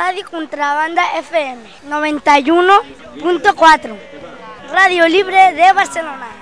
Radio Contrabanda FM 91.4. Radio Libre de Barcelona.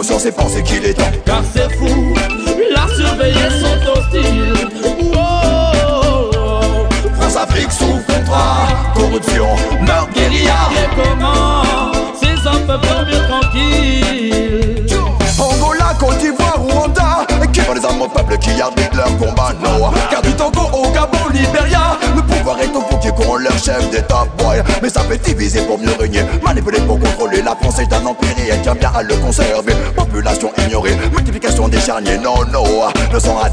conscience et penser qu'il est temps. Car c'est fou, la surveillance sont hostiles. Wow. France Afrique sous contrat, corruption, meurtre, guérilla. Et comment ces hommes peuvent dormir tranquilles? Angola, Côte d'Ivoire, Rwanda, qui font des armes au peuple qui arbitre leur combat, Noah.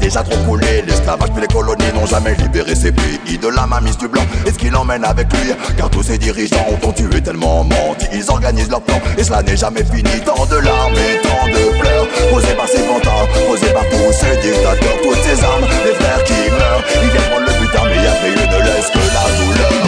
Déjà trop coulé. L'esclavage puis les colonies n'ont jamais libéré ces pays de la mamise du blanc. Et ce qu'il emmène avec lui Car tous ces dirigeants ont tué tellement menti. Ils organisent leur plan et cela n'est jamais fini. Tant de larmes et tant de pleurs. Posés par ces pantins, posés par tous ces dictateurs Toutes ces armes, les frères qui meurent. Ils viennent prendre le butin mais après eux ne laisse que la douleur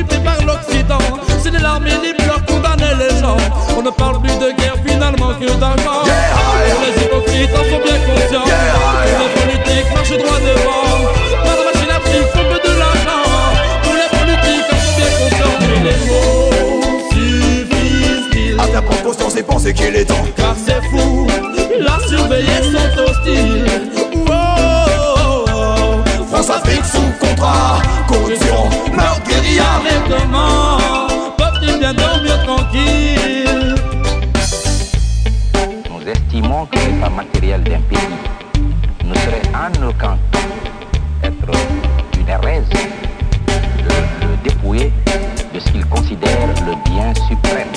par l'Occident. C'est les larmes et les pleurs condamner les gens. On ne parle plus de guerre finalement que d'argent. Yeah, Les hypocrites en sont bien conscients yeah, Les politiques marchent droit devant. Par la machine à prix faut peu de l'argent. Tous les politiques en sont bien conscients Et les mots suffisent-ils? À faire prendre conscience et penser qu'il est temps Car c'est fou, Nous estimons que l'état matériel d'un pays. Ne serait en aucun cas être une hérèse de le dépouiller de ce qu'il considère le bien suprême,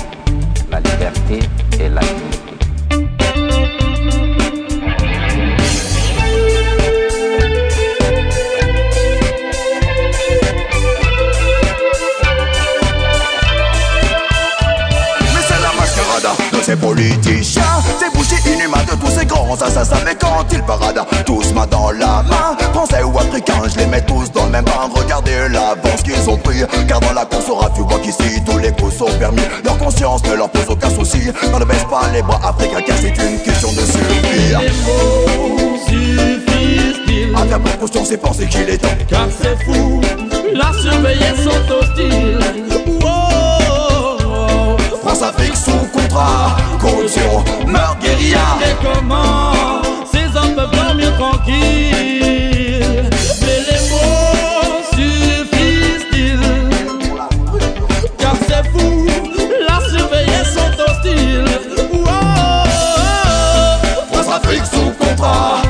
la liberté grands assassins Mais quand ils paradent tous main dans la main. Français ou africains, je les mets tous dans le même bain. Regardez l'avance qu'ils ont pris Car dans la course au vois qu'ici tous les coups sont permis. Leur conscience ne leur pose aucun souci. On ne baisse pas les bras africains car c'est une question de survie Les mots suffisent-ils À faire prendre conscience et penser qu'il est temps. Car c'est fou, la surveillance sont hostiles Force Afrique sous contrat, corruption, meurtre, guérilla. Et comment ces hommes peuvent dormir tranquilles? Mais les mots suffisent-ils? Car c'est fou, la surveillance sont hostiles. Wow. France Afrique sous contrat.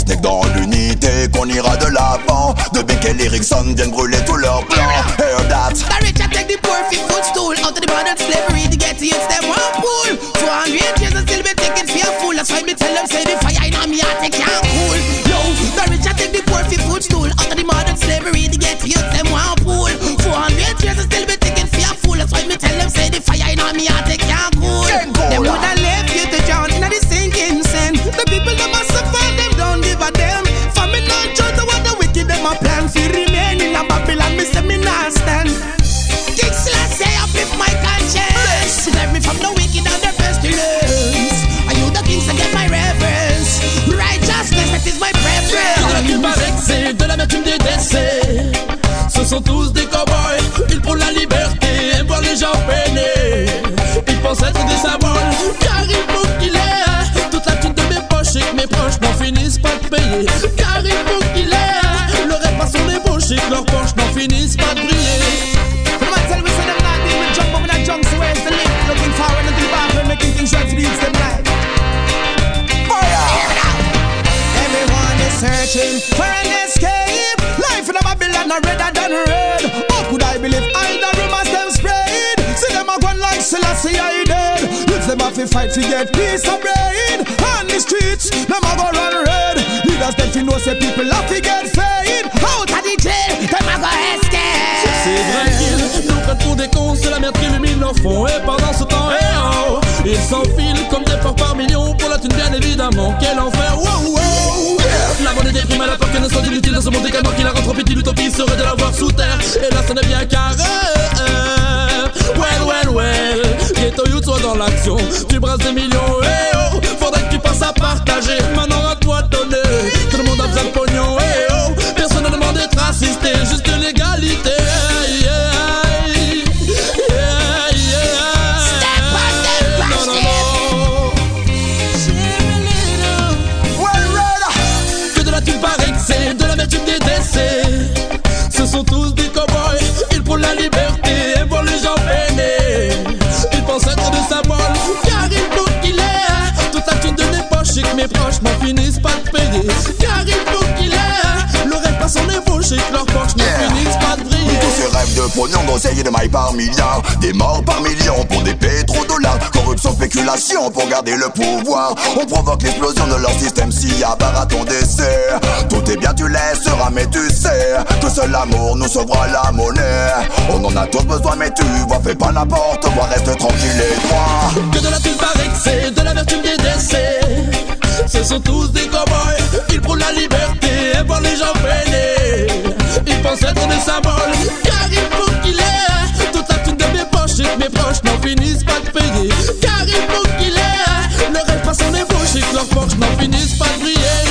Ce n'est que dans l'unité qu'on ira de l'avant. De Beck et Erickson viennent brûler tous leurs plans. Hear that. The rich I take the poor fit footstool out of the modern slavery. The get youths them one pool. 400 years and still be taking a. That's why me tell them say the fire in me heart they can't cool. Yo, the rich I take the poor fit footstool out of the modern slavery. The get youths them one pool. 400 years and still be taking fool. That's why me tell them say the fire in me heart they C'est vrai nous des cons, c'est la merde qui illumine leur fond. Et pendant ce temps, eh oh, ils s'enfilent comme des porcs par millions pour la thune, bien évidemment. Quel enfer, wow, wow. La monnaie des primes à la peur qu'elle ne soit inutile dans ce monde également qu'il a rentré l'utopie serait de la voir sous terre. Et là, n'est bien carré. Tu brasses des millions, eh oh. Faudrait que tu passes à partager. Maintenant, à toi de donner. Tout le monde a besoin de pognon, eh oh. Personne ne demande d'être assisté, juste de pognon, d'oseille et de mailles par milliards Des morts par millions pour des pétrodollars Corruption, spéculation pour garder le pouvoir On provoque l'explosion de leur système si à part à ton décès Tout est bien, tu laisseras, mais tu sais Que seul l'amour nous sauvera la monnaie On en a tous besoin, mais tu vois, fais pas n'importe quoi Reste tranquille et droit Que de la thune que c'est de l'amertume des décès. Ce sont tous des cowboys, ils prônent la liberté, aiment voir les gens peiner. Ils pensent être des symboles, mes proches n'en finissent pas de payer. Car il faut qu'il ait le rêve à son ébauche et que leurs poches n'en finissent pas de briller.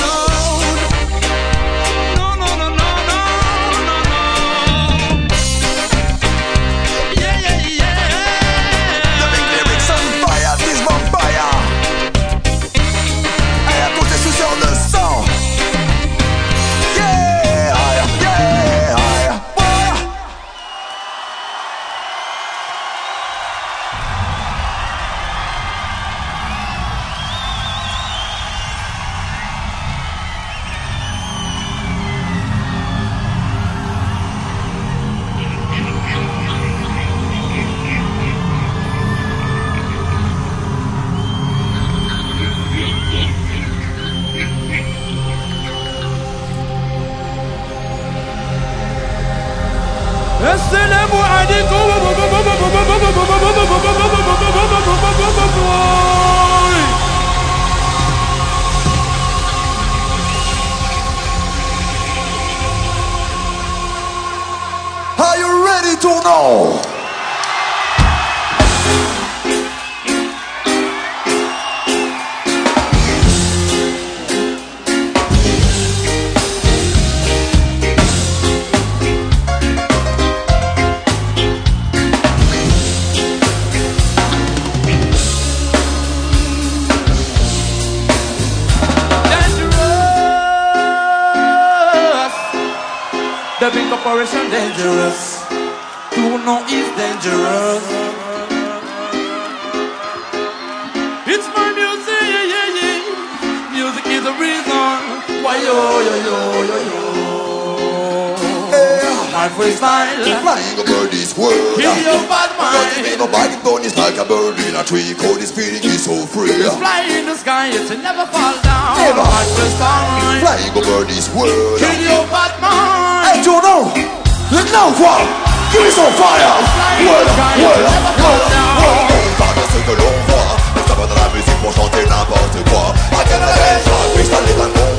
Ce que l'on voit On s'abonne à la musique pour chanter n'importe quoi. À quelle again, chaque freestyle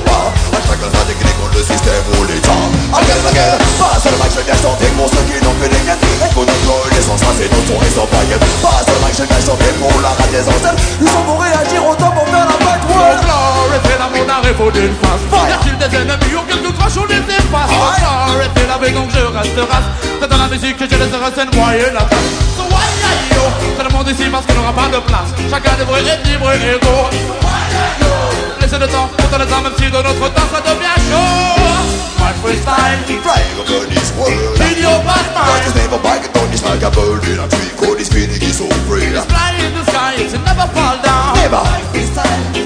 chacun sa technique contre le système ou l'état quelle again, pas seulement que je viens chanter pour ceux qui n'ont que des gâtes Écoute notre ça c'est nos sons et sans paillettes Pas seulement que je viens chanter pour la radio essentielle Nous sommes pour réagir au temps pour faire la fête, ouais Arrêtez la mon arrêt, faut d'une face. Y a-t-il des ennemis ou quelques crash on les efface Arrêtez la veille donc je reste race. C'est dans la musique que je laisserai cette moyenne la trace. So why are you? Tout le monde ici parce qu'il n'aura pas de place. Chacun devrait être libre et égaux. Laissez le temps, pour le temps, si de notre temps ça devient chaud. My freestyle, Flying over this world bad Cause this mind. never bike it on this like a bird in a tree Cause this feeling is so free Fly in the sky, it's never fall down. Never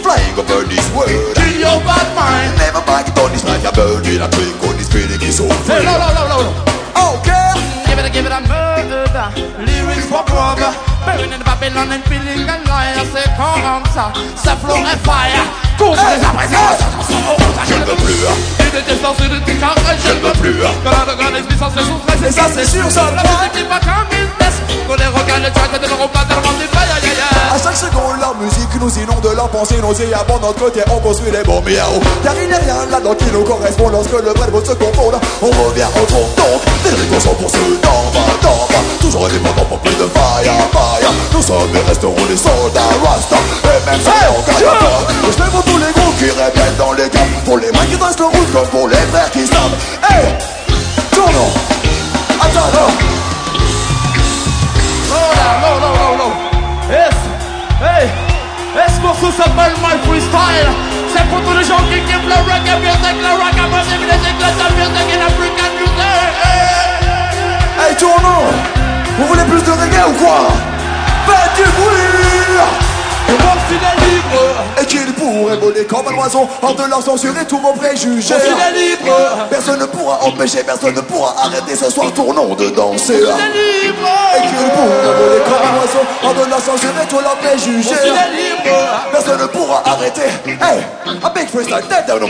flying over this world. Bad mind. Never back it on this like a bird in a tree. Cause this feeling is so free. no, no, no, no, no. Okay. Give it a, give it a murder. Lyrics for brother. Buried in Babylon and feeling alive. C'est comme ça, ça fire. Les je ne veux plus Et et je ne veux plus. Que la regarde est c'est son c'est ça c'est sûr, ça qu'on les regarde, les ne l'auront pas tellement des À aïe. chaque seconde, la musique nous inonde leur pensée nauséabond. De notre côté, on construit les bons miaou. Car il n'est rien là-dedans qui nous correspond lorsque le vrai mot se confondent. On revient au tronc donc. Des récompenses pour ceux d'en bas, d'en bas. Toujours indépendants pour plus de fire, fire. Nous sommes et resterons des soldats Rasta. Et même si on gagne pas. Je mets pour tous les groupes qui reviennent dans les camps. Pour les mains qui dressent le route comme pour les frères qui savent. Hey! Tournons! Attends, non! C'est pour tous les gens qui kiffent le reggae music, le reggae music, music, le music in African music. Hey tournons Vous voulez plus de reggae ou quoi? Faites du bruit Je suis des libres. Et qu'il pourrait voler comme un oiseau. Hors de leur censure et tous vos préjugés des libres. Personne ne pourra empêcher, personne ne pourra arrêter ce soir Tournons de danser. Des libres. Et qu'il pourrait voler comme un oiseau. Hors de leur censure et tous leurs préjugés des libres. Personne ne pourra arrêter. Hey, a big freestyle, dead down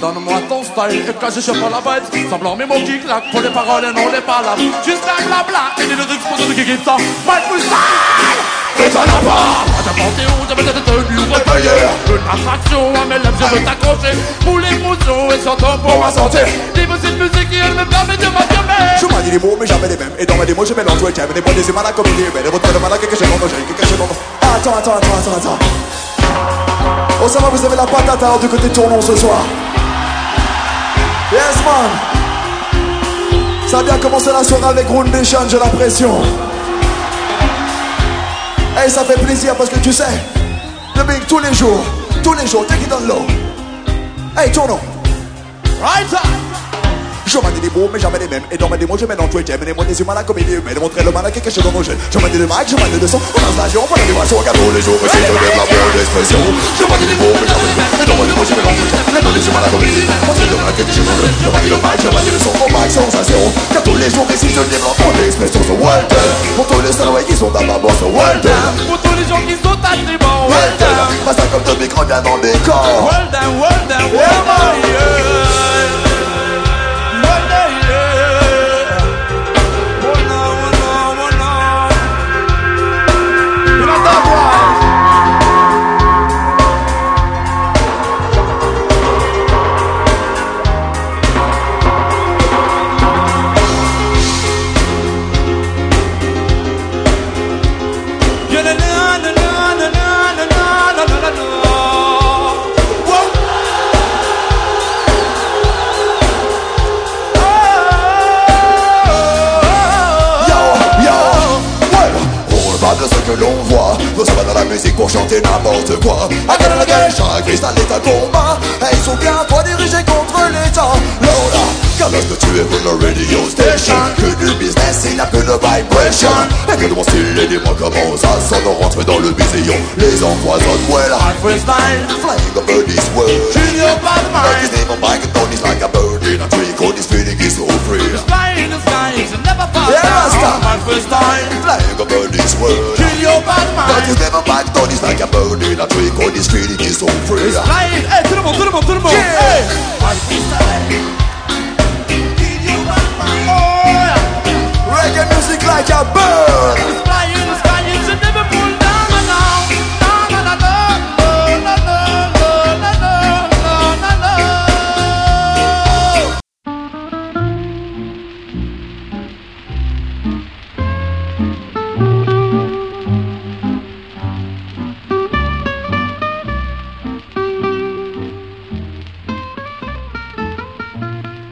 Donne-moi ton style et quand je chope la bête. Semblant mes mots qui claquent pour les paroles et non les palabres Juste un blabla et des lyrics pour ceux qui kiffent ça. My freestyle Et t'en as pas À ta portée où j'avais été tenu Réveillé. Une attraction à mes lèvres, je veux t'accrocher. Pour l'émotion et surtout pour ma santé. Libre cette musique qui elle me permet de m'affirmer Je manie des mots mais jamais les mêmes. Et dans mes mots je mélange ouais j'aime Des mots des humains la comédie Mais des mots de malade quelque chose dans j'ai quelque chose dans Attends, attends, attends, attends, attends. Oh ça va vous avez la patate alors du côté tournons ce soir. Yes man. Ça a bien commencé la soirée avec Round Nation, j'ai l'impression Hey ça fait plaisir parce que tu sais Le big tous les jours Tous les jours, take it on low Hey tournons Right up Je manie des mots mais jamais les mêmes. Et dans mes démos je mélange ouais j'aime Les mots des humains la comédie Mais de montrer le mal à quelque chose. Dans nos jeunes Je manie des mics, je manie des sons On a station, on a des Regarde tous les jours Essaye de mettre la bonne expression Je manie des mots mais jamais les mêmes. Et dans mes démos je mélange ouais j'aime Les mots des humains la comédie Montrer le mal à quelque chose. Dans nos jeunes Je manie le mic, je manie le son. Au mic sensation Car tous les jours ici je développe mon expression. Well done Pour tous les salariés qui sont à ma bosse done Pour tous les gens qui sont à Passe comme de micro bien dans le décor. Well mon style, et dis-moi comment ça sonne dans le biséon, les empoisonne Well, My freestyle, flying over this world your bad Like his mind. name on and Tony's like a bird in a tree Cause this feeling is so free Fly in the and never fall Yeah. My freestyle, Flying over this world your bad Like his mind. name on mic Tony's like a bird in a tree Cause this feeling is so free Flying, hey, my like a bird Fly in the sky, you should never pull down and down. Down and down, no, no, no, no, no, no, no, no, no.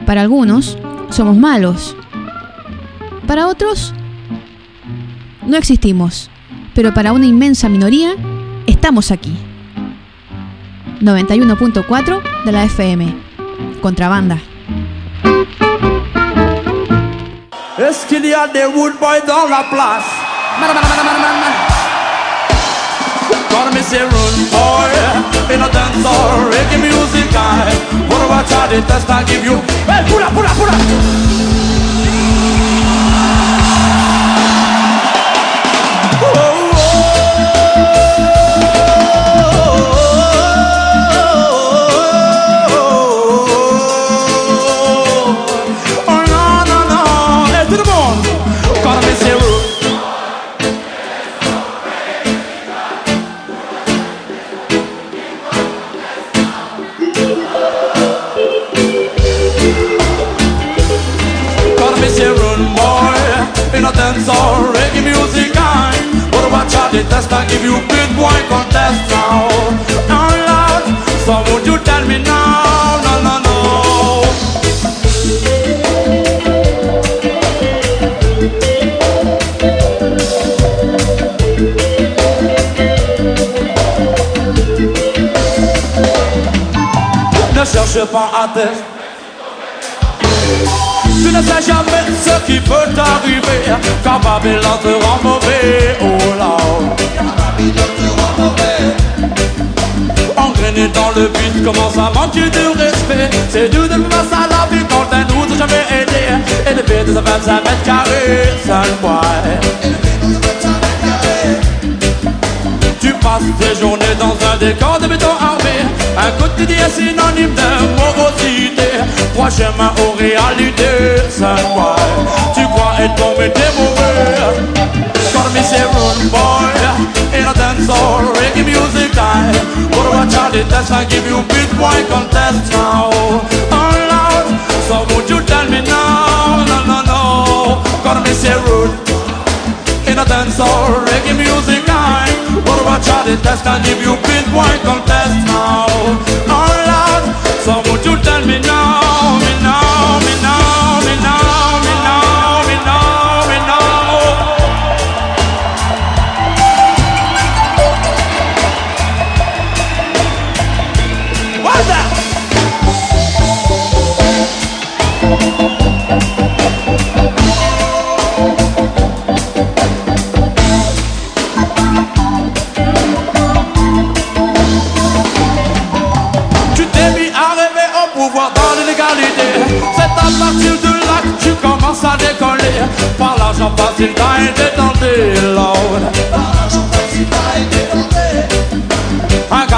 Para algunos, somos malos. Para otros, no existimos. Pero para una inmensa minoría, estamos aquí. 91.4 de la FM. Contrabanda. Est-ce qu'il y a des wood boys dans la place? Gonna miss a run boy in a dance or reggae music guy. What about Charlie test I give you? Hey, pull up, pull up, pull up. Ne cherche pas à test. Tu ne sais jamais ce qui peut t'arriver. Quand Babylone te rend mauvais, oh là. Engrainé dans le but, commence à manquer de respect. C'est dur de face à la vie quand un t'a jamais aidé. Élevé de 25 mètres carrés, sale boy Tu passes tes journées dans un décor de béton armé Un quotidien synonyme de morosité Trois chemins aux réalités, Tu crois être bon mais t'es mauvais. Miss a run boy. In a dance hall, reggae music guy What about Charlie Test? I give you beat boy contest now. Oh Lord, so would you tell me now? No, no, no. Gonna miss a run in a dance hall, reggae music much I'll And if you been contest now.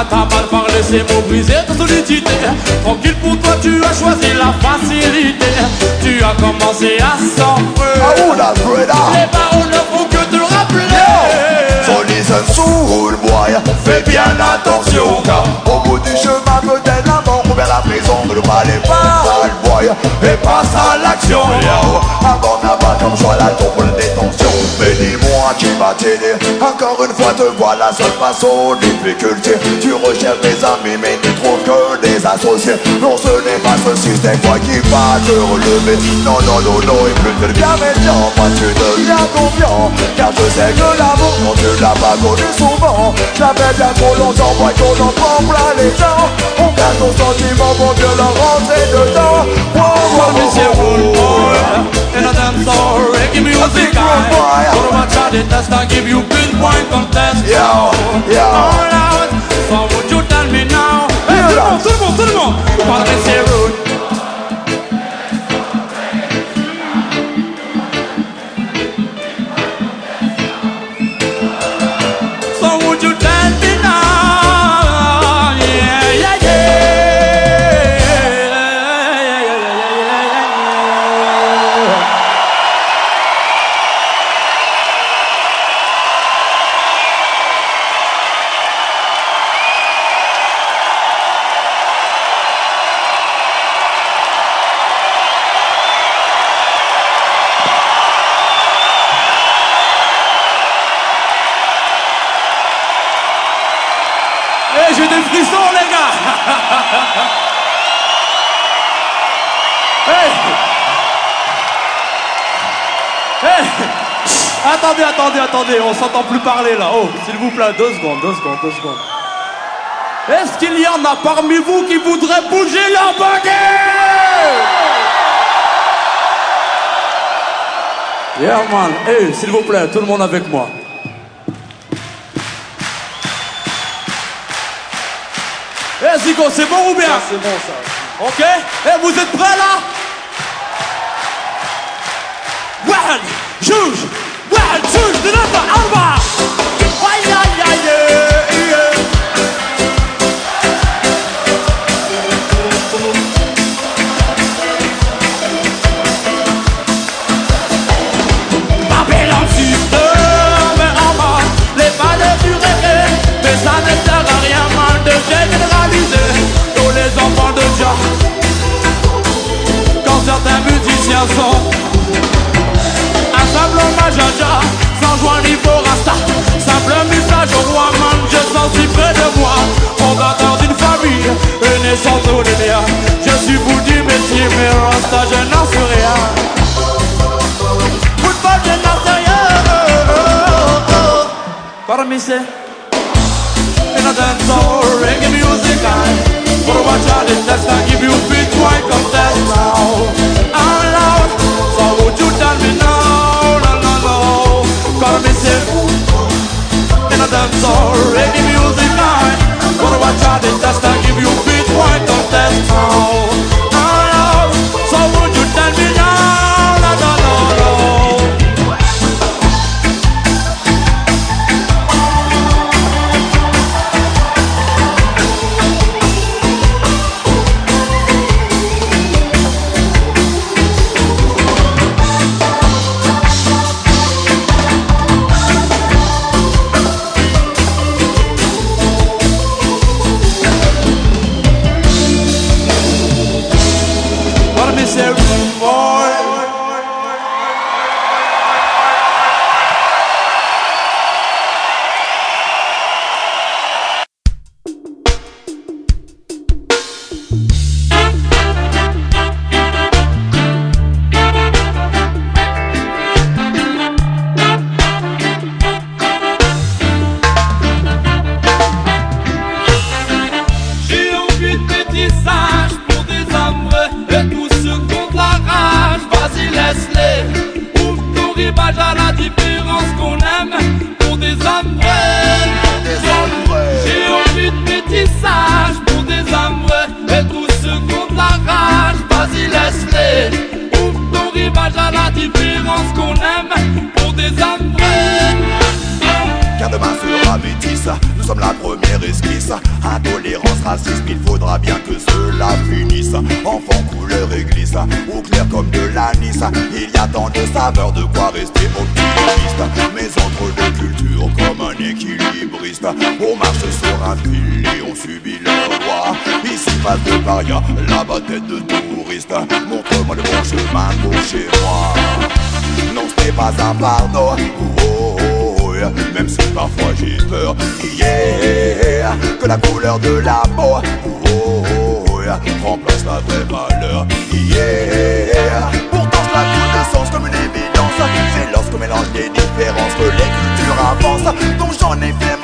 Un gars t'a mal parlé, ces mots brisés ta solidité Tranquille pour toi tu as choisi la facilité. Tu as commencé à s'enfuir Ah oula brother Les paroles ne font que te le rappeler So listen soul boy Fais bien attention car Au bout du chemin peut-être la mort ou bien la prison Ne pas les paroles boy Et passe à l'action Avant d'abattre comme choix la tour pour la détention Mais dis-moi qui va t'aider Encore une fois te voilà seule face aux difficultés. Tu recherches des amis mais tu trouves que des associés. Non ce n'est pas ce système quoi qui va te relever. Non non non non et plus tu deviens méfiant Moi tu deviens confiant. Car je sais que l'amour quand tu l'as pas connu souvent Ça fait bien trop longtemps moi qu'on en prend plein les dents. On cache nos sentiments pour leur rentrer dedans. Wow, wow, wow, wow, wow. I to watch out the test and give you pinpoint contest Yo, yo. All out. So would you tell me now? Hey tout le monde, tout le monde, tout le monde Call me rude Attendez, attendez, attendez, on s'entend plus parler là. Oh, s'il vous plaît, deux secondes, deux secondes, deux secondes. Est-ce qu'il y en a parmi vous qui voudraient bouger la baguette? Yeah man, hey, s'il vous plaît, tout le monde avec moi. Eh Zico, c'est bon ou bien? C'est bon ça. Ok Eh, vous êtes prêts là? One, juge, Quand certains musiciens sont près de moi, fondateur d'une famille, une naissance au linéaire. Je suis bouddhi, messieurs, mais Rasta, je n'en sais rien. Football, je n'en sais rien. Parmi ces in a dance or reggae music, I wanna watch out the test and give you beat white contest now. Out loud, so would you tell me now? No, no, no. Parmi ces in a dance or reggae music, I wanna watch out the test and give you beat white contest now.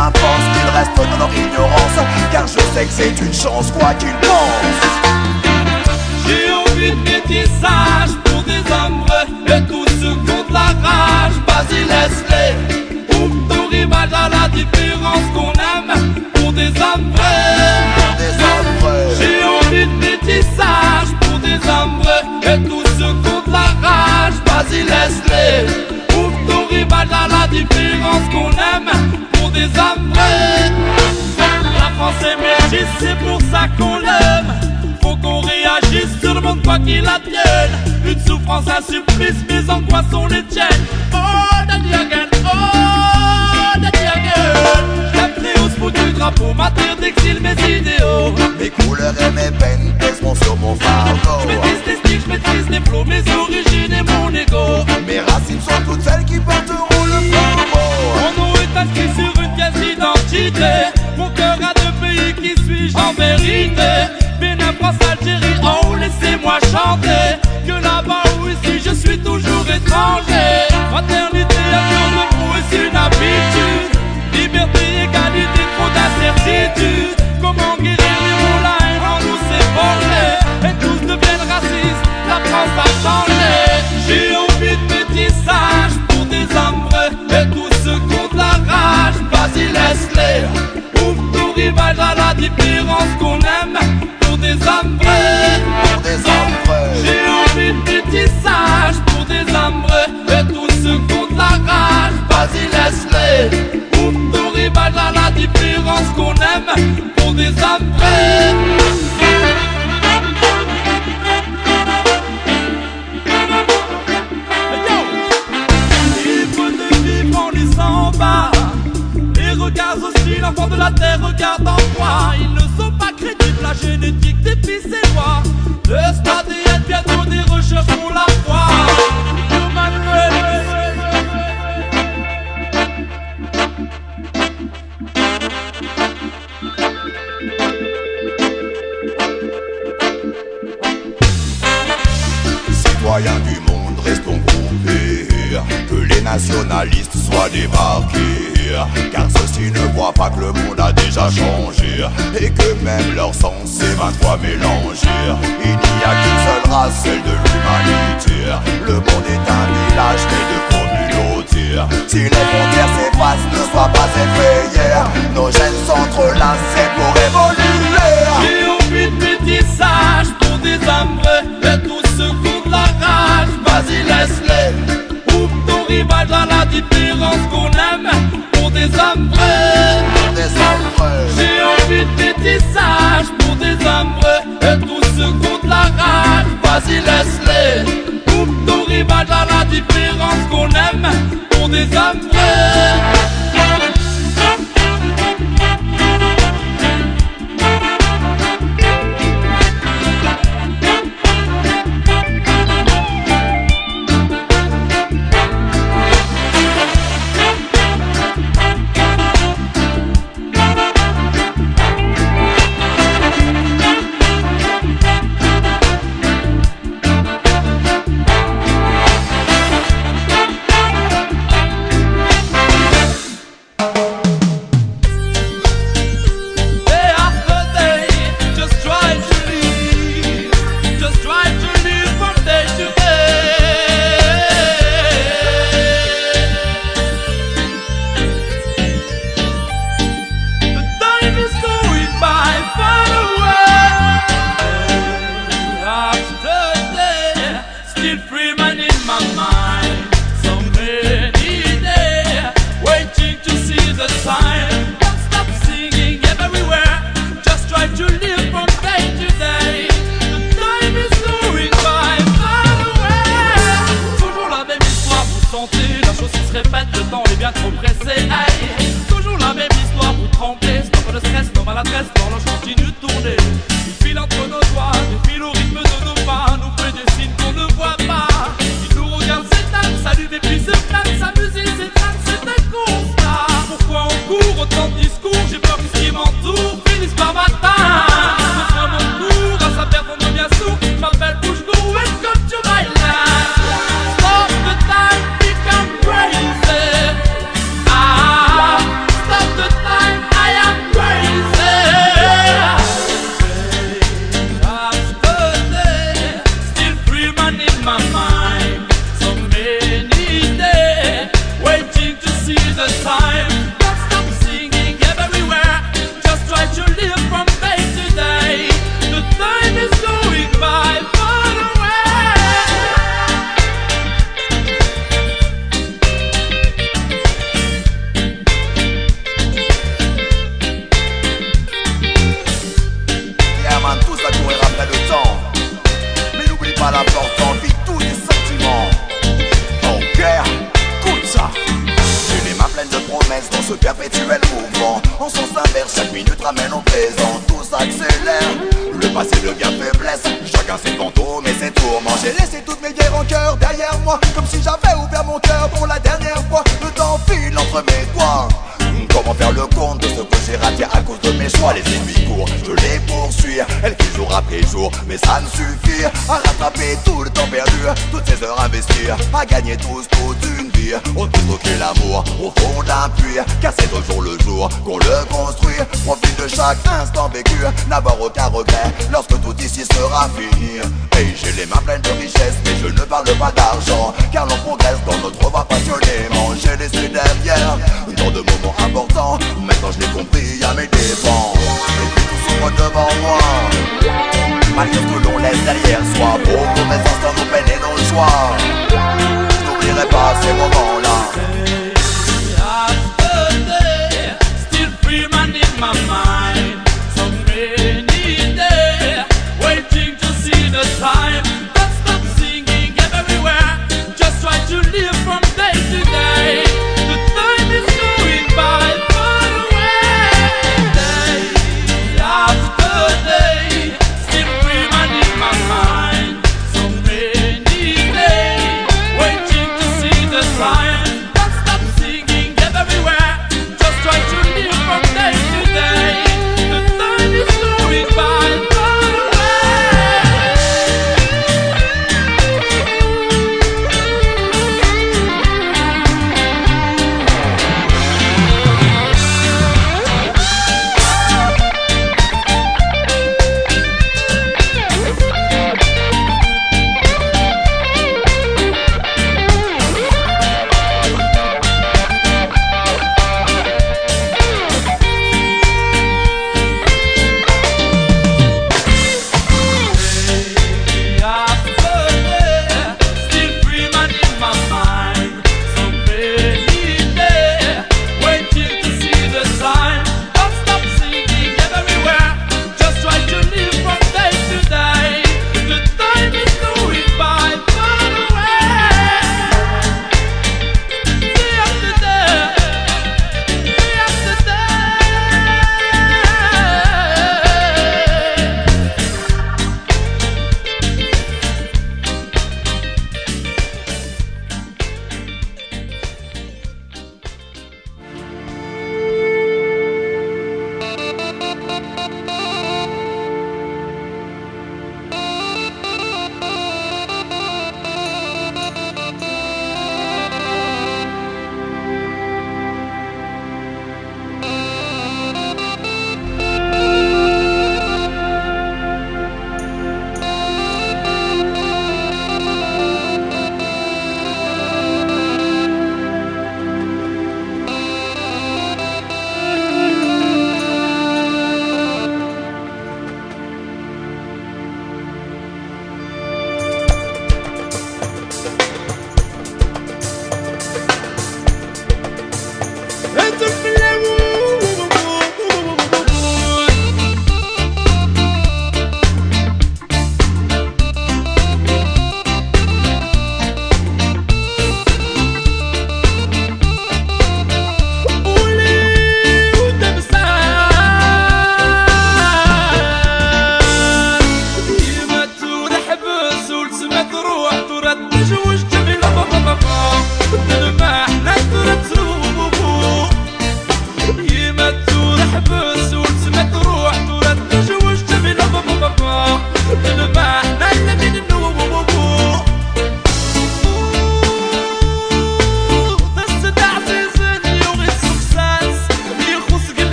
Ai fait ma force, qu'ils restent dans leur ignorance. Car je sais que c'est une chance, quoi qu'ils pensent. J'ai envie de métissage pour des hommes vrais Et tous ceux contre la rage, vas-y laisse-les Ouvre ton rival à la différence qu'on aime Pour des hommes vrais. J'ai envie de métissage pour des hommes vrais Et tous ceux contre la rage, vas-y laisse-les Ouvre ton rival à la différence qu'on aime Pour des hommes. La France est métisse, c'est pour ça qu'on l'aime. Faut qu'on réagisse sur le monde quoi qu'il advienne. Une souffrance, un supplice, mes angoisses sont les tiennes? Oh, daddy again, oh, daddy again J'aime les pour du drapeau, ma terre d'exil, mes idéaux. Mes couleurs et mes peines pèseront sur mon fardeau. Je maîtrise les styles, je maîtrise les flots, mes origines et mon ego. Mes racines sont toutes celles qui porteront le flambeau. Est inscrit sur une pièce d'identité. Mon cœur a deux pays, qui suis-je en vérité? Bénin, France, Algérie, oh laissez-moi chanter. Que là-bas ou ici je suis toujours étranger. Fraternité, amour de vous et c'est une habitude. Liberté, égalité, trop d'incertitude Comment guérir rage, vas-y laisse-les Ouvre ton rival à la différence qu'on aime Pour des hommes vrais. Pour des hommes vrais. j'ai envie de métissage pour des hommes vrais Et tous ceux contre la rage, vas-y laisse-les Ouvre ton rival à la différence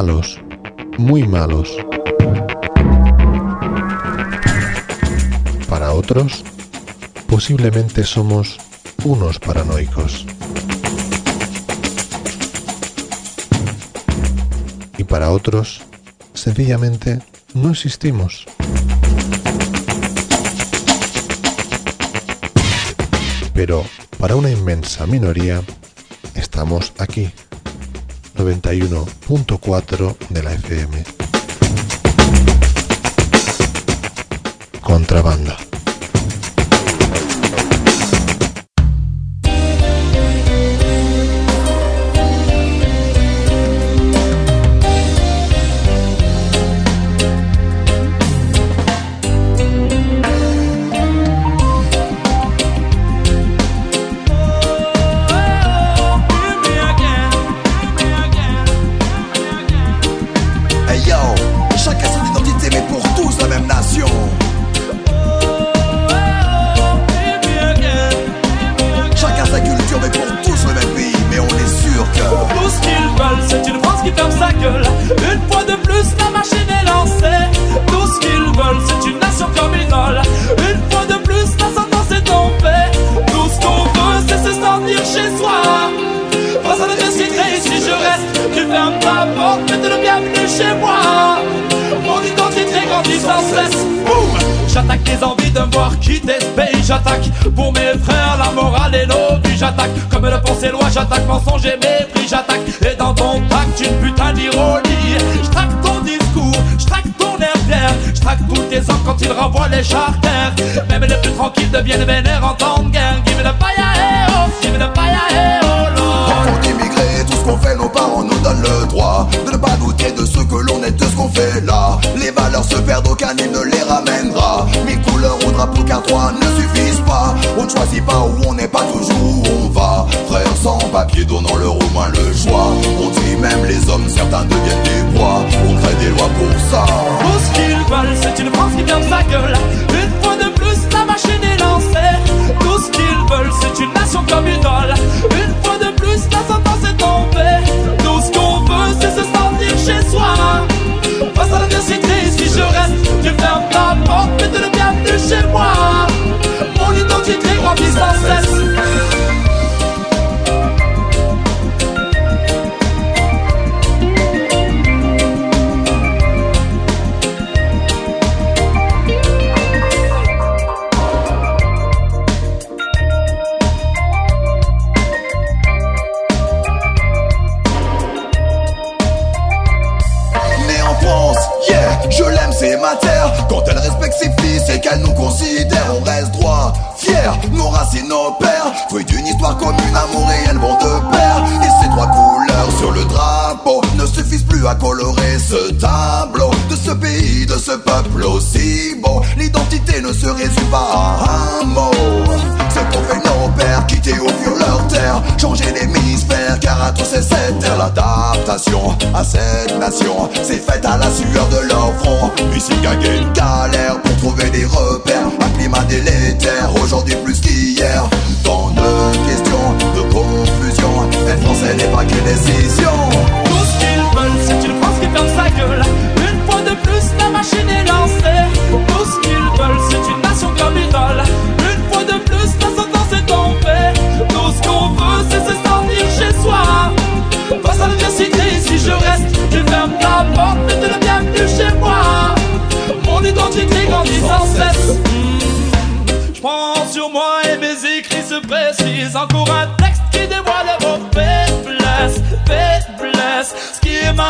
malos, muy malos. Para otros, posiblemente somos unos paranoicos. Y para otros, sencillamente no existimos. Pero para una inmensa minoría, estamos aquí. 91.4 de la FM. Contrabanda. coração que me dói.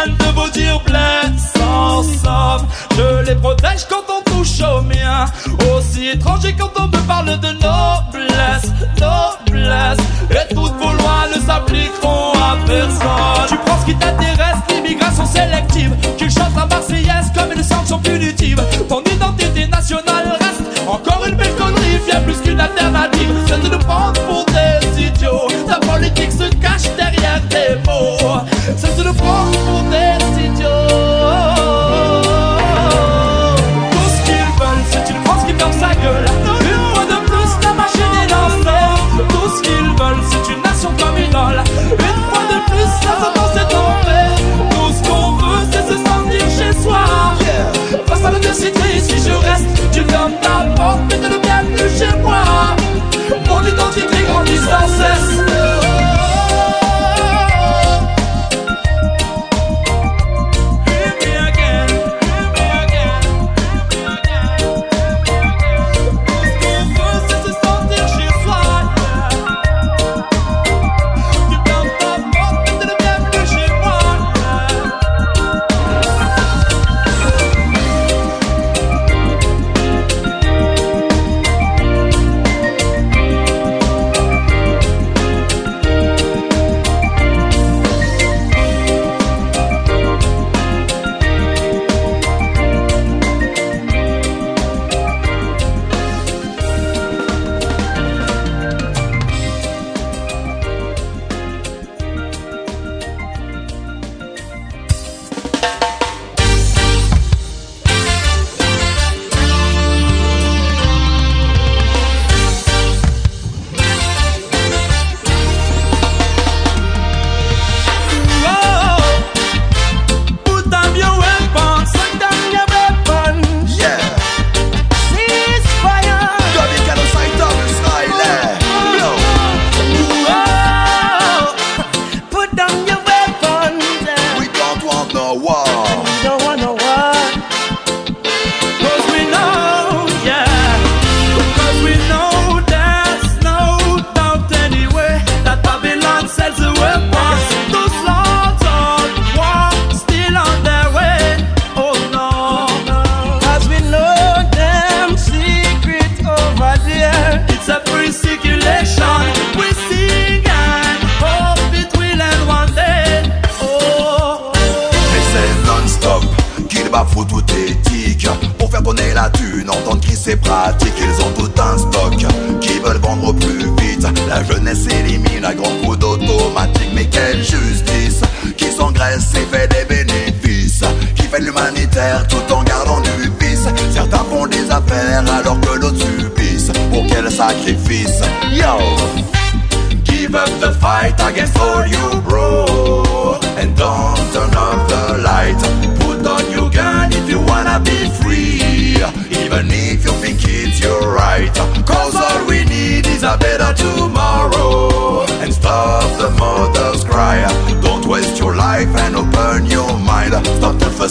mal de vous dire sans somme. Je les protège quand on touche au mien. Aussi étranger quand on me parle de noblesse, noblesse. Et toutes vos lois ne s'appliqueront à personne. Tu prends ce qui t'intéresse, l'immigration sélective. Tu chantes la Marseillaise comme une sanction punitive. Ton identité nationale reste encore une belle connerie, bien plus qu'une alternative.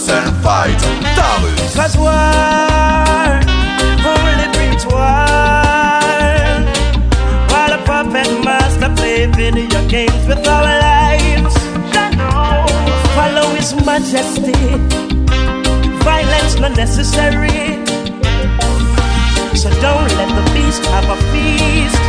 certified dollars. Rasoir over the repertoire. While the puppet master play video games with our lives. Follow his majesty. Violence not necessary. So don't let the beast have a feast.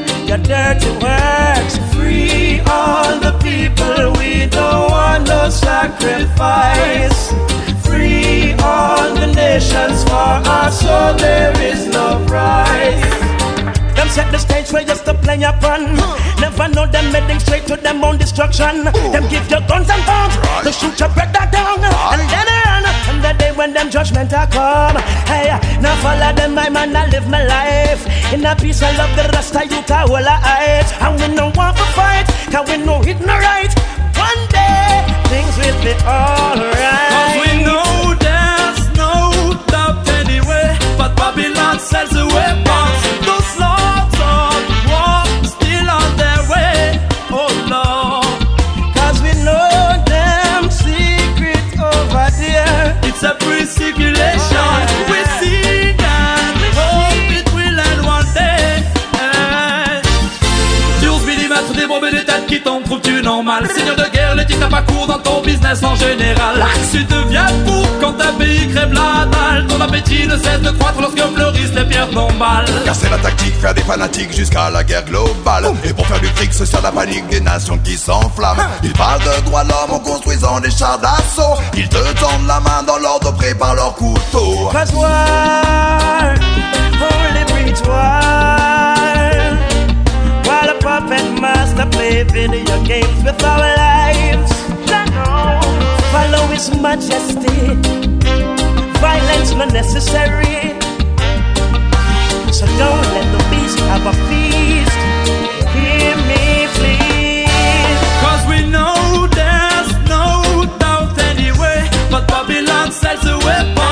your dirty works. Free all the people, we don't want no sacrifice. Free all the nations for us, so there is no price. Them set the stage for just to play upon. Never know them heading straight to them own destruction. Them give you guns and bombs to shoot your brother down. And then the day when them judgment are come. Hey, now follow them, my man, I live my life. In a peace, I love the rest of you, I hate. And we no want to fight, cause we no it no right. One day, things will be alright. Cause we know there's no doubt anyway. But Babylon sells en général Tu deviens fou quand un pays crève la dalle Ton appétit ne cesse de croître lorsque fleurissent les pierres tombales Car c'est la tactique, faire des fanatiques jusqu'à la guerre globale. Et pour faire du fric, ce sert la panique des nations qui s'enflamment. Ils parlent de droits de l'homme en construisant des chars d'assaut. Ils te tendent la main dans l'ordre prépare leur couteau. War. While a puppet master play video games with our lives. Follow his majesty. Violence not necessary. So don't let the beast have a feast. Hear me, please. Cause we know there's no doubt anyway But Babylon sells the weapons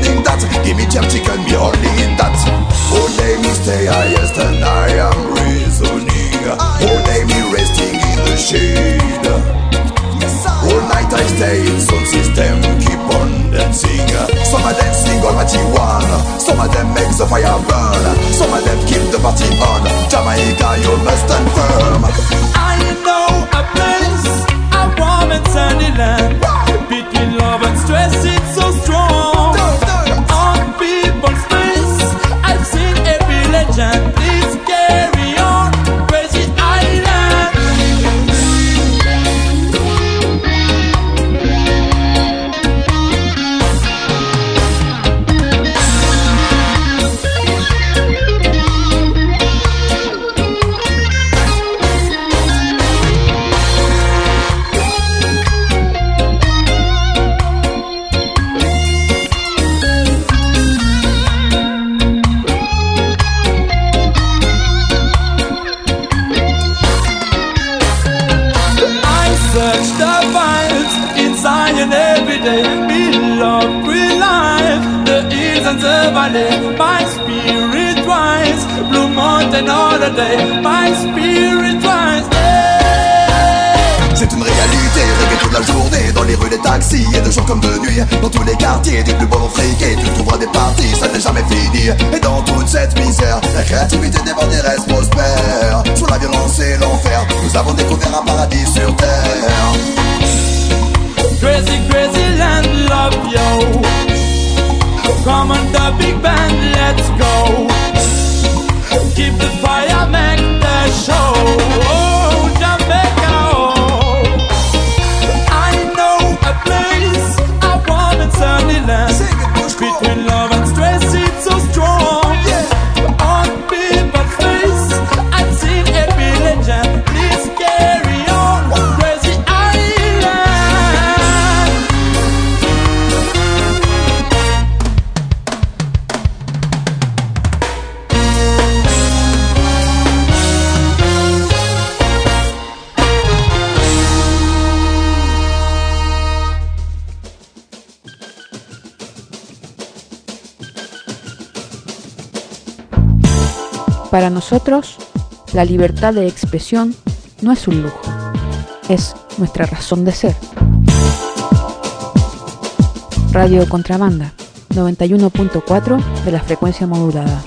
that. Give me jam chicken, me only in that. Oh, day me stay highest and I am reasoning. Oh, day me resting in the shade. All night I stay in some system, keep on dancing. Some of them sing Almighty One, some of them make the fire burn, some of them keep the party on. Jamaica, you must stand firm. I know valley. My spirit rise, blue mountain all the day. My spirit rise. C'est une réalité, reggae toute la journée Dans les rues, les taxis, et de jour comme de nuit Dans tous les quartiers, du plus beau friqué Tu trouveras des parties, ça n'est jamais fini Et dans toute cette misère, la créativité des bandits reste prospère Sous la violence et l'enfer, nous avons découvert un paradis sur terre Crazy, crazy land, love yo. Come on, the big band, let's go. Keep the fire, make the show. Para nosotros, la libertad de expresión no es un lujo, es nuestra razón de ser. Radio Contrabanda, 91.4 de la frecuencia modulada.